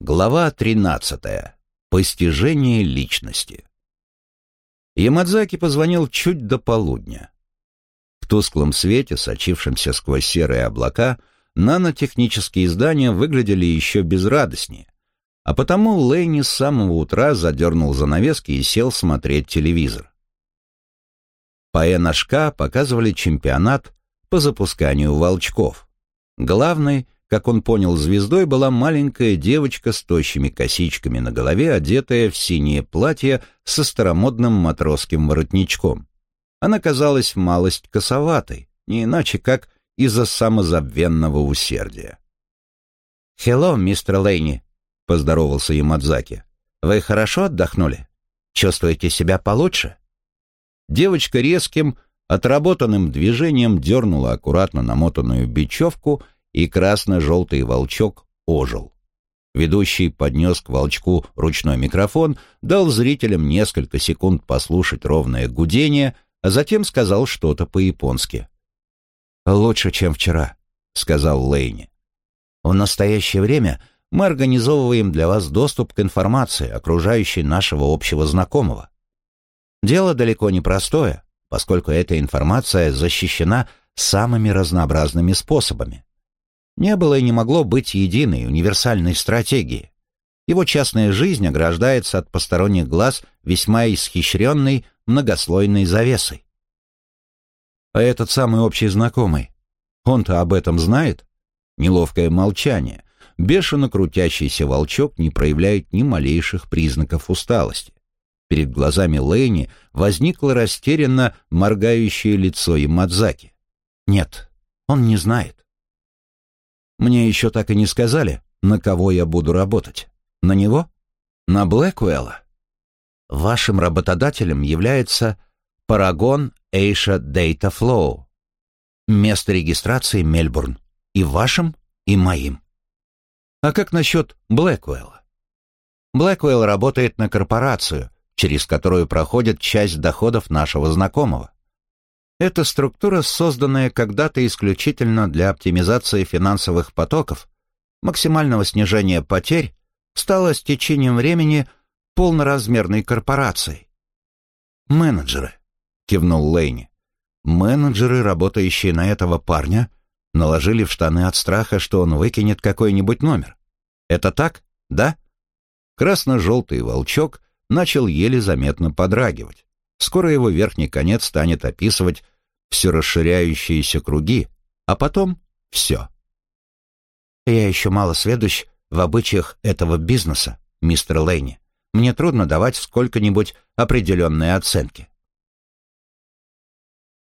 Глава 13. Постижение личности. Ямадзаки позвонил чуть до полудня. В тусклом свете, сочившемся сквозь серые облака, нанотехнические здания выглядели еще безрадостнее, а потому Лэйни с самого утра задернул занавески и сел смотреть телевизор. По НHK показывали чемпионат по запусканию волчков. Главный — как он понял, звездой была маленькая девочка с тощими косичками на голове, одетая в синее платье со старомодным матросским воротничком. Она казалась малость косоватой, не иначе как из-за самозабвенного усердия. «Хелло, мистер Лейни», — поздоровался Ямадзаки. «Вы хорошо отдохнули? Чувствуете себя получше?» Девочка резким, отработанным движением дернула аккуратно намотанную бечевку — и красно-желтый волчок ожил. Ведущий поднес к волчку ручной микрофон, дал зрителям несколько секунд послушать ровное гудение, а затем сказал что-то по-японски. «Лучше, чем вчера», — сказал Лейни. «В настоящее время мы организовываем для вас доступ к информации, окружающей нашего общего знакомого. Дело далеко не простое, поскольку эта информация защищена самыми разнообразными способами не было и не могло быть единой универсальной стратегии. Его частная жизнь ограждается от посторонних глаз весьма исхищренной многослойной завесой. А этот самый общий знакомый, он-то об этом знает? Неловкое молчание. Бешено крутящийся волчок не проявляет ни малейших признаков усталости. Перед глазами Лэйни возникло растерянно моргающее лицо Ямадзаки. Нет, он не знает. Мне еще так и не сказали, на кого я буду работать. На него? На Блэквелла? Вашим работодателем является Paragon Asia Data Flow. Место регистрации Мельбурн. И вашим, и моим. А как насчет Блэквелла? Блэквелл работает на корпорацию, через которую проходит часть доходов нашего знакомого. Эта структура, созданная когда-то исключительно для оптимизации финансовых потоков, максимального снижения потерь, стала с течением времени полноразмерной корпорацией. «Менеджеры», — кивнул Лейни. «Менеджеры, работающие на этого парня, наложили в штаны от страха, что он выкинет какой-нибудь номер. Это так, да?» Красно-желтый волчок начал еле заметно подрагивать. Скоро его верхний конец станет описывать все расширяющиеся круги, а потом все. Я еще мало сведущ в обычаях этого бизнеса, мистер Лейни. Мне трудно давать сколько-нибудь определенные оценки.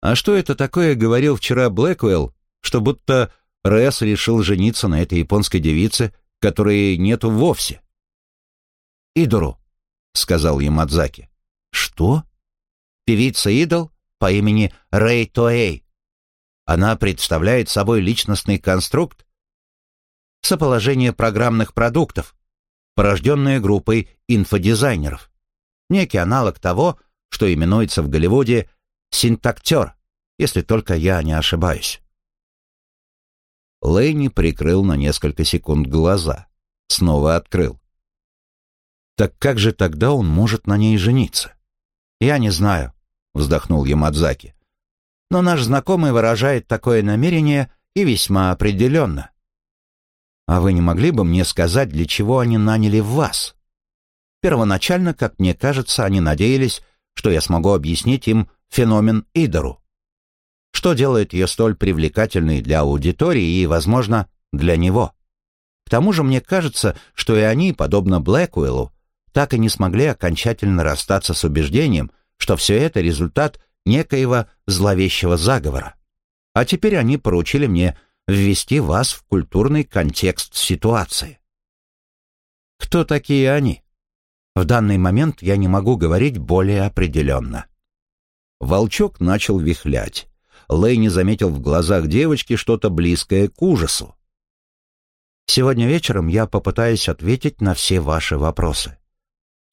А что это такое говорил вчера Блэквелл, что будто Рэс решил жениться на этой японской девице, которой нету вовсе? «Идору», — сказал Ямадзаки. «Что?» Певица-идол по имени Рэй Тоэй. Она представляет собой личностный конструкт, соположение программных продуктов, порожденное группой инфодизайнеров. Некий аналог того, что именуется в Голливуде синтактер, если только я не ошибаюсь. Лэйни прикрыл на несколько секунд глаза, снова открыл. Так как же тогда он может на ней жениться? Я не знаю вздохнул Ямадзаки. Но наш знакомый выражает такое намерение и весьма определенно. А вы не могли бы мне сказать, для чего они наняли вас? Первоначально, как мне кажется, они надеялись, что я смогу объяснить им феномен Идору. Что делает ее столь привлекательной для аудитории и, возможно, для него? К тому же мне кажется, что и они, подобно Блэкуэллу, так и не смогли окончательно расстаться с убеждением, что все это результат некоего зловещего заговора. А теперь они поручили мне ввести вас в культурный контекст ситуации. Кто такие они? В данный момент я не могу говорить более определенно. Волчок начал вихлять. Лэйни заметил в глазах девочки что-то близкое к ужасу. «Сегодня вечером я попытаюсь ответить на все ваши вопросы.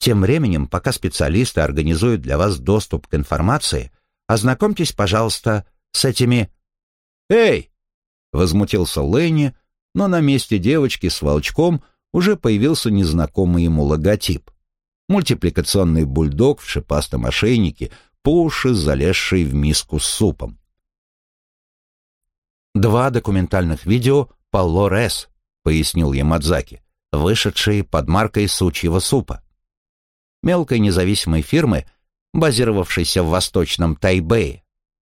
Тем временем, пока специалисты организуют для вас доступ к информации, ознакомьтесь, пожалуйста, с этими... «Эй!» — возмутился Лэнни, но на месте девочки с волчком уже появился незнакомый ему логотип. Мультипликационный бульдог в шипастом ошейнике, по уши залезший в миску с супом. «Два документальных видео по Лорес», — пояснил Ямадзаки, вышедшие под маркой сучьего супа. Мелкой независимой фирмы, базировавшейся в восточном Тайбэе.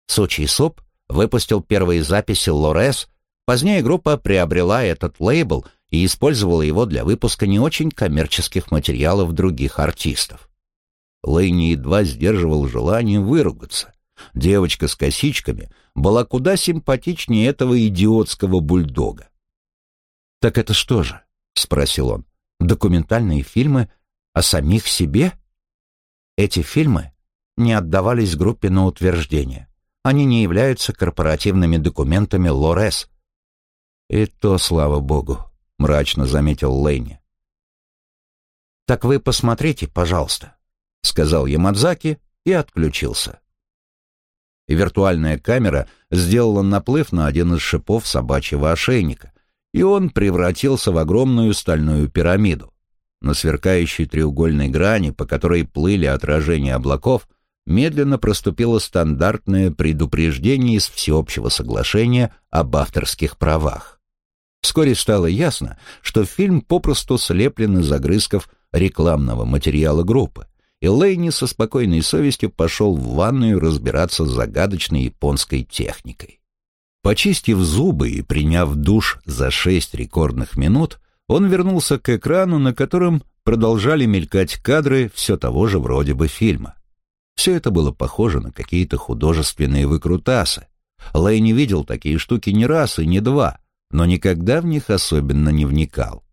Сучий суп выпустил первые записи Лорес, позднее группа приобрела этот лейбл и использовала его для выпуска не очень коммерческих материалов других артистов. Лэйни едва сдерживал желание выругаться. Девочка с косичками была куда симпатичнее этого идиотского бульдога. «Так это что же?» — спросил он. «Документальные фильмы о самих себе?» Эти фильмы не отдавались группе на утверждение. Они не являются корпоративными документами Лорес. «И то, слава богу», — мрачно заметил Лэйни. «Так вы посмотрите, пожалуйста», — сказал Ямадзаки и отключился. И виртуальная камера сделала наплыв на один из шипов собачьего ошейника, и он превратился в огромную стальную пирамиду. На сверкающей треугольной грани, по которой плыли отражения облаков, медленно проступило стандартное предупреждение из всеобщего соглашения об авторских правах. Вскоре стало ясно, что фильм попросту слеплен из огрызков рекламного материала группы, и Лейни со спокойной совестью пошел в ванную разбираться с загадочной японской техникой. Почистив зубы и приняв душ за шесть рекордных минут, он вернулся к экрану, на котором продолжали мелькать кадры все того же вроде бы фильма. Все это было похоже на какие-то художественные выкрутасы. Лэй не видел такие штуки ни раз и ни два, но никогда в них особенно не вникал.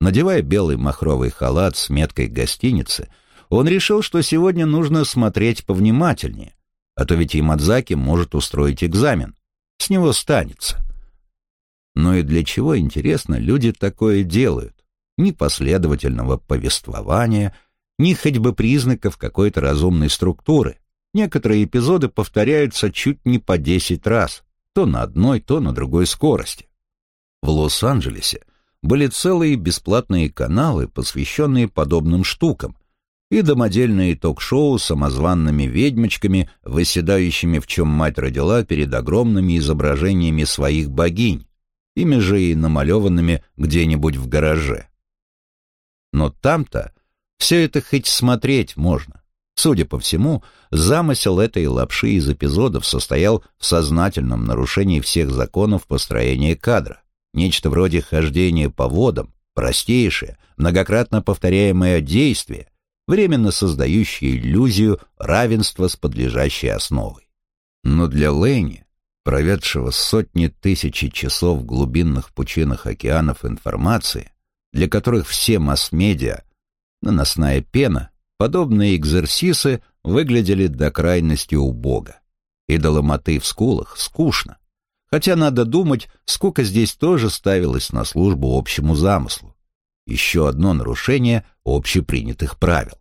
Надевая белый махровый халат с меткой гостиницы, он решил, что сегодня нужно смотреть повнимательнее, а то ведь Ямадзаки может устроить экзамен. С него станется. Но и для чего, интересно, люди такое делают? Ни последовательного повествования — ни хоть бы признаков какой-то разумной структуры. Некоторые эпизоды повторяются чуть не по десять раз, то на одной, то на другой скорости. В Лос-Анджелесе были целые бесплатные каналы, посвященные подобным штукам, и домодельные ток-шоу с самозванными ведьмочками, выседающими в чем мать родила перед огромными изображениями своих богинь, ими же и намалеванными где-нибудь в гараже. Но там-то все это хоть смотреть можно. Судя по всему, замысел этой лапши из эпизодов состоял в сознательном нарушении всех законов построения кадра. Нечто вроде хождения по водам, простейшее, многократно повторяемое действие, временно создающее иллюзию равенства с подлежащей основой. Но для Лэни, проведшего сотни тысяч часов в глубинных пучинах океанов информации, для которых все масс-медиа наносная пена, подобные экзерсисы выглядели до крайности убого. И до ломоты в скулах скучно. Хотя надо думать, сколько здесь тоже ставилось на службу общему замыслу. Еще одно нарушение общепринятых правил.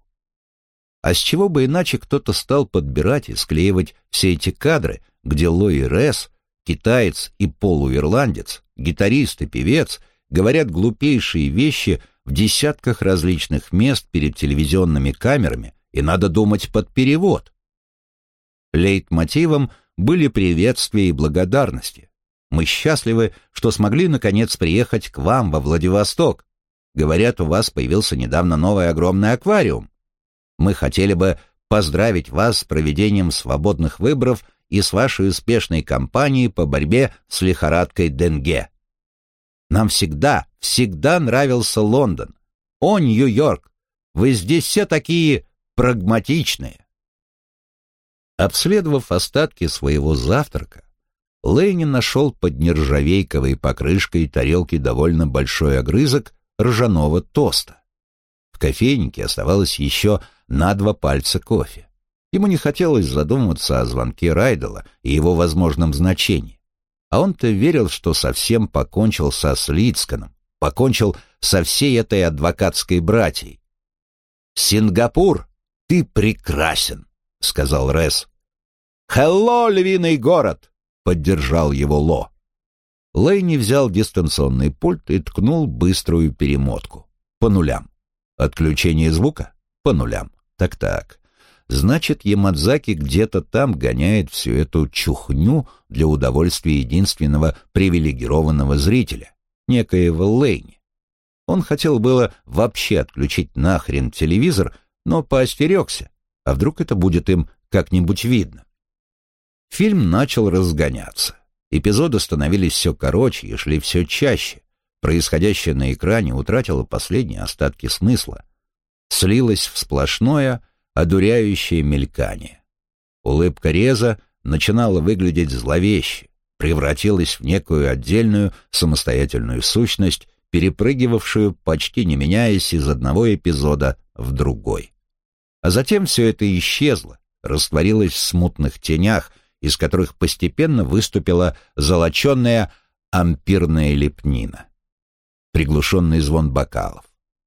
А с чего бы иначе кто-то стал подбирать и склеивать все эти кадры, где Лои Ресс, китаец и полуирландец, гитарист и певец говорят глупейшие вещи в десятках различных мест перед телевизионными камерами, и надо думать под перевод. Лейтмотивом были приветствия и благодарности. Мы счастливы, что смогли наконец приехать к вам во Владивосток. Говорят, у вас появился недавно новый огромный аквариум. Мы хотели бы поздравить вас с проведением свободных выборов и с вашей успешной кампанией по борьбе с лихорадкой Денге. Нам всегда, всегда нравился Лондон. О, Нью-Йорк! Вы здесь все такие прагматичные. Обследовав остатки своего завтрака, Лейни нашел под нержавейковой покрышкой тарелки довольно большой огрызок ржаного тоста. В кофейнике оставалось еще на два пальца кофе. Ему не хотелось задумываться о звонке Райдела и его возможном значении. А он-то верил, что совсем покончил со Слицканом, покончил со всей этой адвокатской братьей. «Сингапур, ты прекрасен», — сказал Рес. «Хелло, львиный город!» — поддержал его Ло. Лэйни взял дистанционный пульт и ткнул быструю перемотку. По нулям. Отключение звука? По нулям. Так-так. Значит, Ямадзаки где-то там гоняет всю эту чухню для удовольствия единственного привилегированного зрителя, некоего Лэйни. Он хотел было вообще отключить нахрен телевизор, но поостерегся. А вдруг это будет им как-нибудь видно? Фильм начал разгоняться. Эпизоды становились все короче и шли все чаще. Происходящее на экране утратило последние остатки смысла. Слилось в сплошное, одуряющее мелькание. Улыбка Реза начинала выглядеть зловеще, превратилась в некую отдельную самостоятельную сущность, перепрыгивавшую, почти не меняясь из одного эпизода в другой. А затем все это исчезло, растворилось в смутных тенях, из которых постепенно выступила золоченная ампирная лепнина. Приглушенный звон бокалов.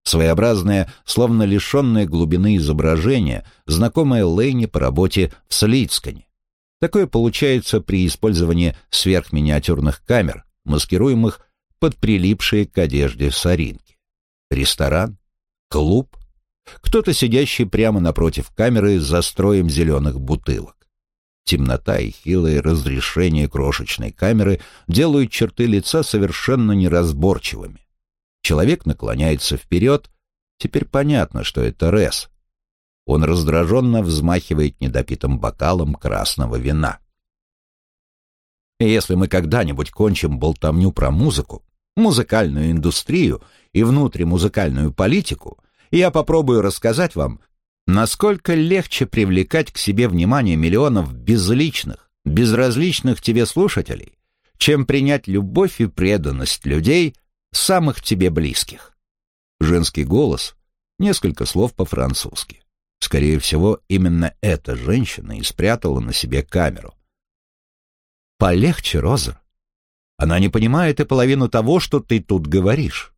Своеобразное, словно лишенное глубины изображение, знакомое Лейне по работе в Слицкане. Такое получается при использовании сверхминиатюрных камер, маскируемых под прилипшие к одежде соринки. Ресторан? Клуб? Кто-то, сидящий прямо напротив камеры за строем зеленых бутылок. Темнота и хилое разрешение крошечной камеры делают черты лица совершенно неразборчивыми. Человек наклоняется вперед. Теперь понятно, что это Рес. Он раздраженно взмахивает недопитым бокалом красного вина. Если мы когда-нибудь кончим болтовню про музыку, музыкальную индустрию и внутримузыкальную политику, я попробую рассказать вам, Насколько легче привлекать к себе внимание миллионов безличных, безразличных тебе слушателей, чем принять любовь и преданность людей, самых тебе близких. Женский голос, несколько слов по-французски. Скорее всего, именно эта женщина и спрятала на себе камеру. «Полегче, Розер. Она не понимает и половину того, что ты тут говоришь».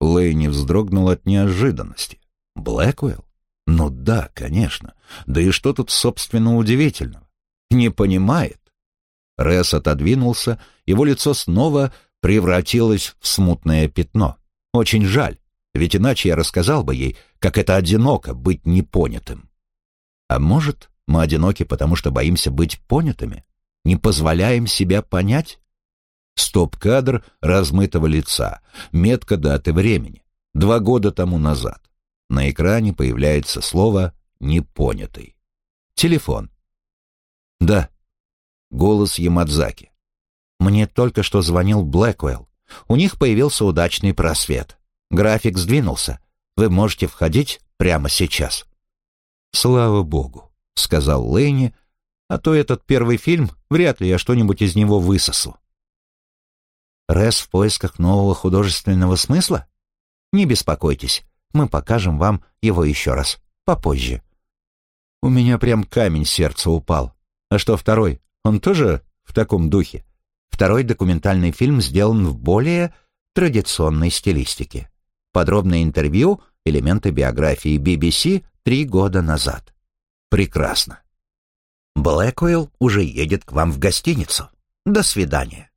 Лэйни вздрогнул от неожиданности. «Блэквелл? Ну да, конечно. Да и что тут, собственно, удивительного? Не понимает. Рес отодвинулся, его лицо снова превратилось в смутное пятно. Очень жаль, ведь иначе я рассказал бы ей, как это одиноко быть непонятым. А может, мы одиноки, потому что боимся быть понятыми? Не позволяем себя понять? Стоп-кадр размытого лица, метка даты времени. Два года тому назад. На экране появляется слово «непонятый». Телефон. Да. Голос Ямадзаки. Мне только что звонил Блэквелл. У них появился удачный просвет. График сдвинулся. Вы можете входить прямо сейчас. Слава богу, сказал Лэйни, а то этот первый фильм, вряд ли я что-нибудь из него высосу. Рес в поисках нового художественного смысла? Не беспокойтесь, мы покажем вам его еще раз, попозже. У меня прям камень сердца упал. А что второй? Он тоже в таком духе? Второй документальный фильм сделан в более традиционной стилистике. Подробное интервью, элементы биографии BBC три года назад. Прекрасно. Блэквилл уже едет к вам в гостиницу. До свидания.